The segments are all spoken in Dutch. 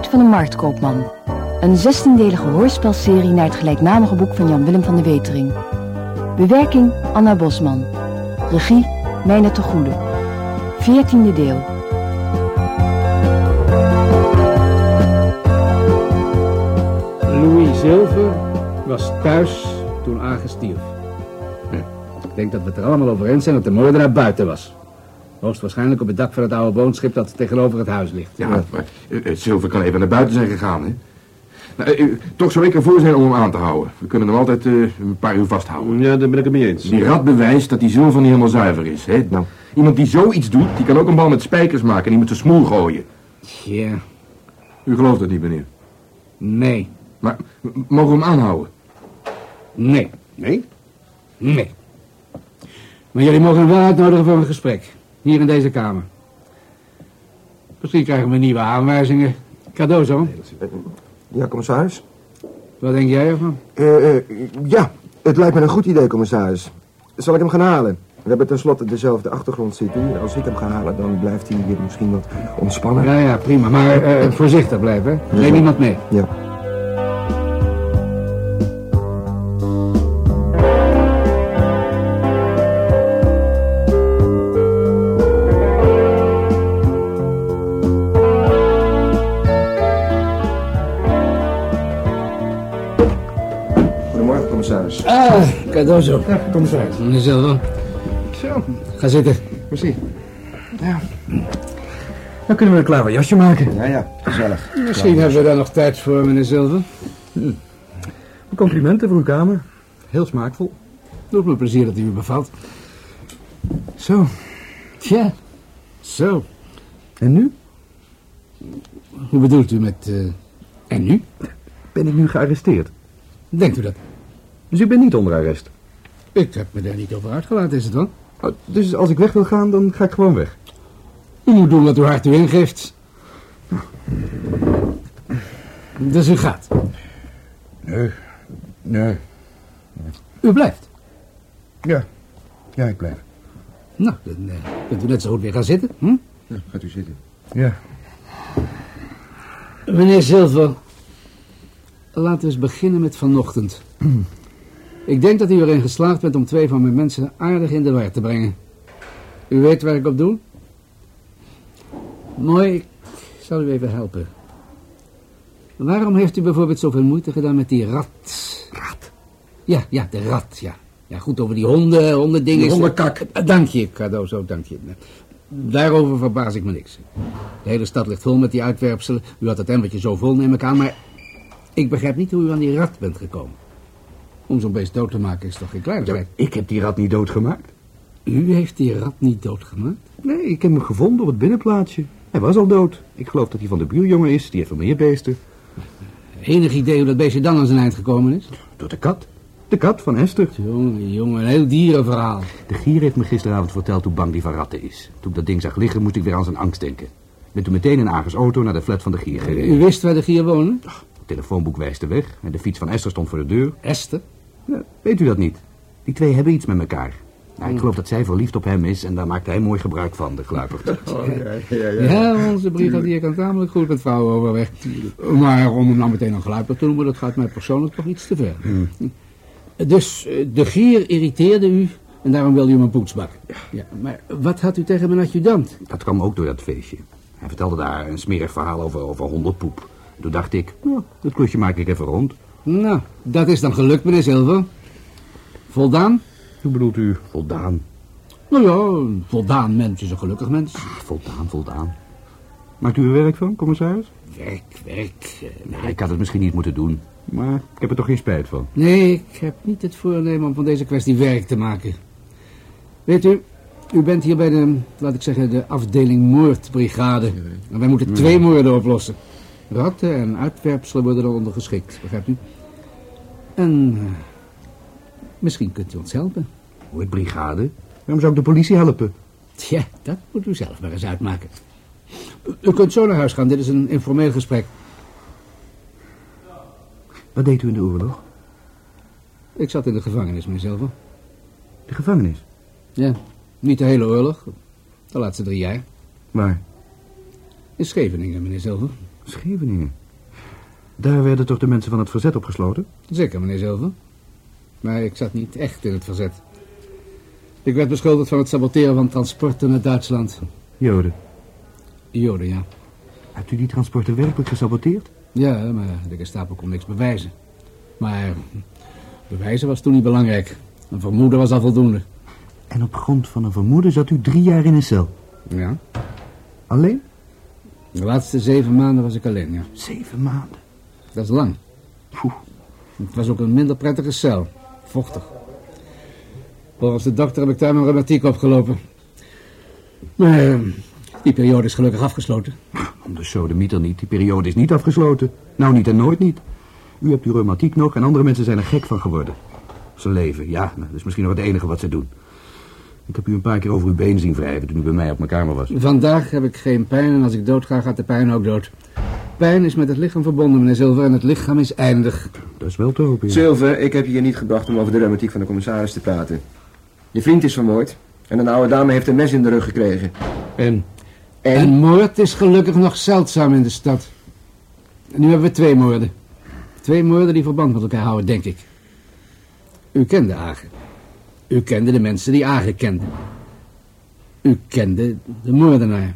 Dood van een marktkoopman. Een 16-delige hoorspelserie naar het gelijknamige boek van Jan Willem van de Wetering. Bewerking Anna Bosman. Regie Mijne te Goede. 14e deel. Louis Zilver was thuis toen Agen stierf. Ik denk dat we het er allemaal over eens zijn dat de moordenaar buiten was. Hoogstwaarschijnlijk op het dak van het oude woonschip dat tegenover het huis ligt. Ja, maar eh, het zilver kan even naar buiten zijn gegaan, hè? Nou, eh, toch zou ik ervoor zijn om hem aan te houden. We kunnen hem altijd eh, een paar uur vasthouden. Ja, daar ben ik het mee eens. Die rat bewijst dat die zilver niet helemaal zuiver is, hè? Nou, iemand die zoiets doet, die kan ook een bal met spijkers maken en die moet zijn smoel gooien. Ja, U gelooft dat niet, meneer. nee, Maar mogen we hem aanhouden? nee, Nee? nee. Maar jullie mogen hem wel uitnodigen voor een gesprek. Hier in deze kamer. Misschien krijgen we nieuwe aanwijzingen. Cadeau zo. Ja, commissaris? Wat denk jij ervan? Eh, eh, ja, het lijkt me een goed idee, commissaris. Zal ik hem gaan halen? We hebben tenslotte dezelfde achtergrond zitten. Als ik hem ga halen, dan blijft hij hier misschien wat ontspannen. Ja, ja, prima. Maar eh, voorzichtig blijven. Neem iemand mee. Ja. Commissaris. Ah, zo. Ja, commissaris. Meneer Zilver, Zo, ga zitten. merci. Ja. Dan kunnen we een klaar jasje maken. Ja, ja, gezellig. Misschien hebben we daar nog tijd voor, meneer Zilver. Complimenten voor uw kamer. Heel smaakvol. Doe me plezier dat u u bevalt. Zo, Tja, zo. en nu? Hoe bedoelt u met... eh, en nu? Ben ik nu gearresteerd? Denkt u dat? Dus ik ben niet onder arrest. Ik heb me daar niet over uitgelaten, is het wel? Oh, dus als ik weg wil gaan, dan ga ik gewoon weg. U moet doen wat uw hart u ingeeft. Dus u gaat. Nee, nee. U blijft. Ja, ja, ik blijf. Nou, dan eh, kunt u net zo goed weer gaan zitten. Hm? Ja, gaat u zitten. Ja. Meneer Zilver, laten we eens beginnen met vanochtend. Ik denk dat u erin geslaagd bent om twee van mijn mensen aardig in de war te brengen. U weet waar ik op doe? Mooi, ik zal u even helpen. Waarom heeft u bijvoorbeeld zoveel moeite gedaan met die rat? Rat? Ja, ja, de rat, ja. Ja, goed, over die honden, hondendingen. Die hondenkak. Eh, Dank je, cadeau, zo, dank je. Daarover verbaas ik me niks. De hele stad ligt vol met die uitwerpselen. U had het emmertje zo vol, neem ik aan, maar... Ik begrijp niet hoe u aan die rat bent gekomen. Om zo'n beest dood te maken is toch geen kleinigheid? ik heb die rat niet doodgemaakt. U heeft die rat niet doodgemaakt? Nee, ik heb hem gevonden op het binnenplaatsje. Hij was al dood. Ik geloof dat hij van de buurjongen is. Die heeft wel meer beesten. Enig idee hoe dat beestje dan aan zijn eind gekomen is? Door de kat. De kat van Esther. Jongen, jongen, een heel dierenverhaal. De gier heeft me gisteravond verteld hoe bang die van ratten is. Toen ik dat ding zag liggen, moest ik weer aan zijn angst denken. Ik ben toen meteen in Agers auto naar de flat van de gier gereden. U wist waar de gier wonen? Het telefoonboek wijst de weg en de fiets van Esther stond voor de deur. Esther? Ja, weet u dat niet? Die twee hebben iets met elkaar. Nou, ik geloof dat zij verliefd op hem is en daar maakt hij mooi gebruik van, de gluipert. Ja, onze brigadier kan tamelijk goed met vrouwen overweg. Maar om hem nou meteen een gluiper te noemen, dat gaat mij persoonlijk toch iets te ver. Dus eh, de gier irriteerde u en daarom wilde u hem een poets bakken. Ja, maar wat had u tegen mijn adjudant? Dat kwam ook door dat feestje. Hij vertelde daar een smerig verhaal over, over hondenpoep. Toen dacht ik, nou, dat klusje maak ik even rond. Nou, dat is dan gelukt, meneer Zilver. Voldaan? Hoe bedoelt u? Voldaan. Nou ja, een voldaan mens is een gelukkig mens. Voldaan, voldaan. Maakt u er werk van, commissaris? Werk, werk. eh, Nou, ik had het misschien niet moeten doen. Maar ik heb er toch geen spijt van. Nee, ik heb niet het voornemen om van deze kwestie werk te maken. Weet u, u bent hier bij de, laat ik zeggen, de afdeling moordbrigade. En wij moeten twee moorden oplossen. Ratten en uitwerpselen worden er onder geschikt, begrijpt u? En eh, misschien kunt u ons helpen. Moordbrigade? Waarom zou ik de politie helpen? Tja, dat moet u zelf maar eens uitmaken. U- U kunt zo naar huis gaan, dit is een informeel gesprek. Wat deed u in de oorlog? Ik zat in de gevangenis, meneer Zilver. De gevangenis. Ja, niet de hele oorlog. De laatste drie jaar. Waar? In Scheveningen, meneer Zilver. Scheveningen. Daar werden toch de mensen van het verzet opgesloten? Zeker, meneer Zilver. Maar ik zat niet echt in het verzet. Ik werd beschuldigd van het saboteren van transporten naar Duitsland. Joden. Joden, ja. Hebt u die transporten werkelijk gesaboteerd? Ja, maar de Gestapo kon niks bewijzen. Maar bewijzen was toen niet belangrijk. Een vermoeden was al voldoende. En op grond van een vermoeden zat u drie jaar in een cel. Ja. Alleen? De laatste zeven maanden was ik alleen, ja. Zeven maanden. Dat is lang. Het was ook een minder prettige cel. Vochtig. Volgens de dokter heb ik daar mijn reumatiek opgelopen. Maar eh, die periode is gelukkig afgesloten. Om de sodemieter niet. Die periode is niet afgesloten. Nou niet en nooit niet. U hebt uw reumatiek nog en andere mensen zijn er gek van geworden. Ze leven, ja, dat is misschien nog het enige wat ze doen. Ik heb u een paar keer over uw been zien wrijven toen u bij mij op mijn kamer was. Vandaag heb ik geen pijn en als ik doodga gaat de pijn ook dood. Pijn is met het lichaam verbonden, meneer Zilver, en het lichaam is eindig. Dat is wel te hopen, ja. Silver, ik heb je hier niet gebracht om over de reumatiek van de commissaris te praten. Je vriend is vermoord en een oude dame heeft een mes in de rug gekregen. En? En? En moord is gelukkig nog zeldzaam in de stad. En nu hebben we twee moorden. Twee moorden die verband met elkaar houden, denk ik. U kende Agen. U kende de mensen die Agen kenden. U kende de moordenaar.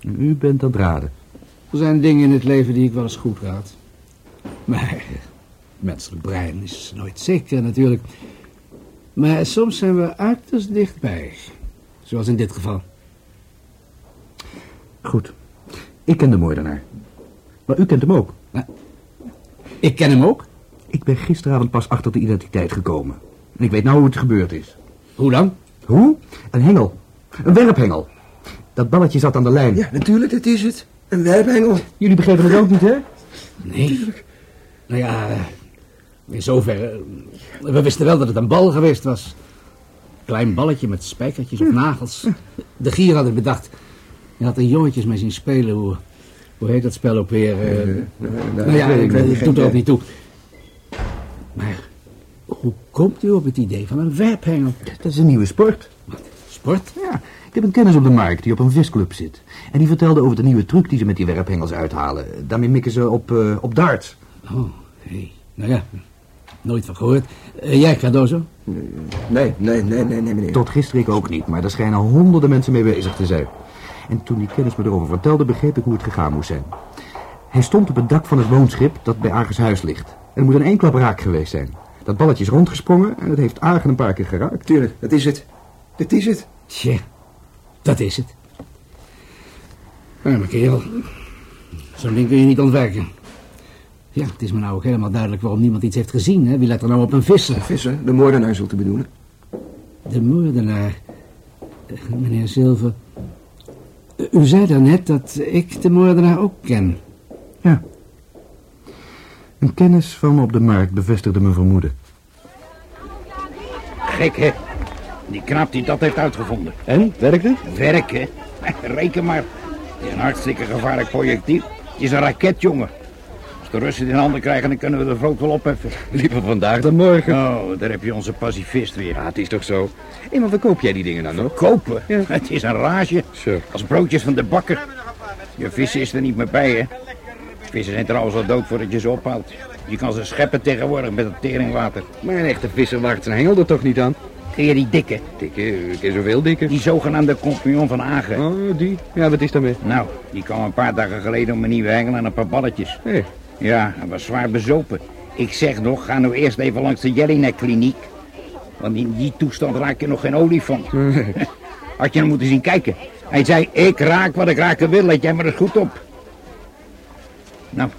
U bent aan het raden. Er zijn dingen in het leven die ik wel eens goed raad. Maar het menselijk brein is nooit zeker natuurlijk. Maar soms zijn we uiterst dichtbij. Zoals in dit geval. Goed. Ik ken de moordenaar. Maar u kent hem ook. Ik ken hem ook. Ik ben gisteravond pas achter de identiteit gekomen. En ik weet nou hoe het gebeurd is. Hoe dan? Hoe? Een hengel. Een werphengel. Dat balletje zat aan de lijn. Ja, natuurlijk, dat is het. Een werphengel. Jullie begrepen het ook niet, hè? Nee. Nou ja, in zoverre. We wisten wel dat het een bal geweest was. Klein balletje met spijkertjes of nagels. De gier had het bedacht. Je had er jongetjes mee zien spelen. Hoe, hoe heet dat spel ook weer? eh, nou ja, ik, het doet er ook niet toe. Maar hoe komt u op het idee van een werphengel? Dat is een nieuwe sport. Sport? Ja, ik heb een kennis op de markt die op een visclub zit. En die vertelde over de nieuwe truc die ze met die werphengels uithalen. Daarmee mikken ze op, eh, op darts. Oh, hé. Nou ja, nooit van gehoord. Eh, jij, Cardozo? Nee, nee, nee, nee, nee, meneer. Tot gisteren ik ook niet, maar er schijnen honderden mensen mee bezig te zijn. En toen die kennis me erover vertelde, begreep ik hoe het gegaan moest zijn. Hij stond op het dak van het woonschip dat bij Agens huis ligt. En het moet in één klap raak geweest zijn. Dat balletje is rondgesprongen en het heeft Agen een paar keer geraakt. Tuurlijk, dat is het. Dat is het. Tja, dat is het. Arme kerel. Zo'n ding kun je niet ontwijken. Ja, het is me nou ook helemaal duidelijk waarom niemand iets heeft gezien. Hè? Wie let er nou op een visser? Visser, de moordenaar zult u bedoelen. De moordenaar. Eh, Meneer Zilver. eh, U zei daarnet dat ik de moordenaar ook ken. Ja. Een kennis van me op de markt bevestigde mijn vermoeden. Gek, hè? Die knaap die dat heeft uitgevonden. En, werkt het? Werken? Reken maar. Het is een hartstikke gevaarlijk projectiel. Het is een raket, jongen. Als de Russen het in handen krijgen, dan kunnen we de vloot wel opheffen. Liever vandaag dan morgen. Oh, daar heb je onze pacifist weer. Ja, het is toch zo. Hé, maar verkoop jij die dingen dan nog? Kopen? Ja. Het is een rage. Zo. Als broodjes van de bakker. Je vissen is er niet meer bij, hè? Vissen zijn trouwens al dood voordat je ze ophoudt. Je kan ze scheppen tegenwoordig met het teringwater. Maar een echte visser waagt zijn hengel er toch niet aan? Ken je die dikke? Dikke, ik ken zoveel dikke. Die zogenaamde compagnon van Agen. Oh, die? Ja, wat is daarmee? Nou, die kwam een paar dagen geleden om een nieuwe hengel en een paar balletjes. Hé, Ja, hij was zwaar bezopen. Ik zeg nog, ga nou eerst even langs de Jellinek-kliniek. Want in die toestand raak je nog geen olifant. Had je hem moeten zien kijken. Hij zei, ik raak wat ik raken wil, let jij maar eens goed op. Nou,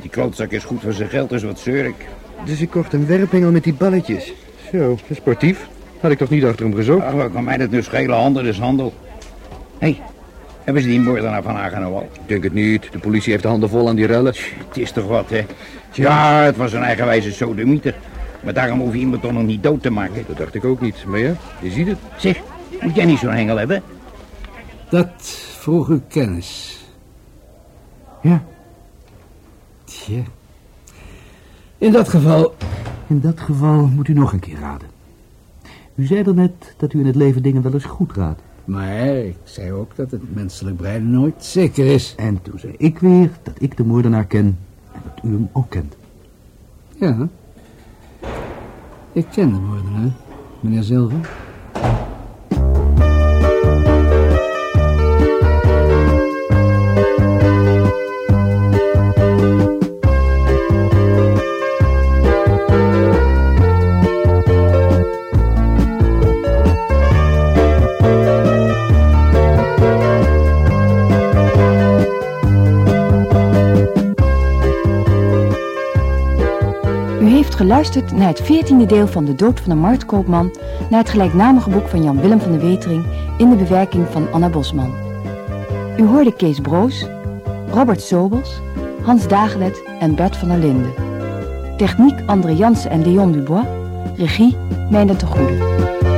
die klootzak is goed voor zijn geld, dus wat zeur ik. dus ik kocht een werphengel met die balletjes. Zo, sportief. Had ik toch niet achter hem gezocht? Ach, wat kan mij dat nu schelen, handel is handel. Hé, hey, hebben ze die moordenaar van Hagen nou al? Ik denk het niet. De politie heeft de handen vol aan die rellen. Het is toch wat, hè? Ja, het was een eigenwijze sodemieter. Maar daarom hoef je iemand toch nog niet dood te maken. Dat dacht ik ook niet. Maar ja, je ziet het. Zeg, moet jij niet zo'n hengel hebben? Dat vroeg u kennis. Ja. In dat geval... In dat geval moet u nog een keer raden. U zei er net dat u in het leven dingen wel eens goed raadt. Maar ik zei ook dat het menselijk brein nooit zeker is. En toen zei ik weer dat ik de moordenaar ken en dat u hem ook kent. Ja. Ik ken de moordenaar, meneer Zilver. Geluisterd naar het veertiende deel van De Dood van de Marktkoopman... naar het gelijknamige boek van Jan Willem van de Wetering... in de bewerking van Anna Bosman. U hoorde Kees Broos, Robert Sobels, Hans Dagelet en Bert van der Linden. Techniek André Jansen en Leon Dubois. Regie Meijner de Goede.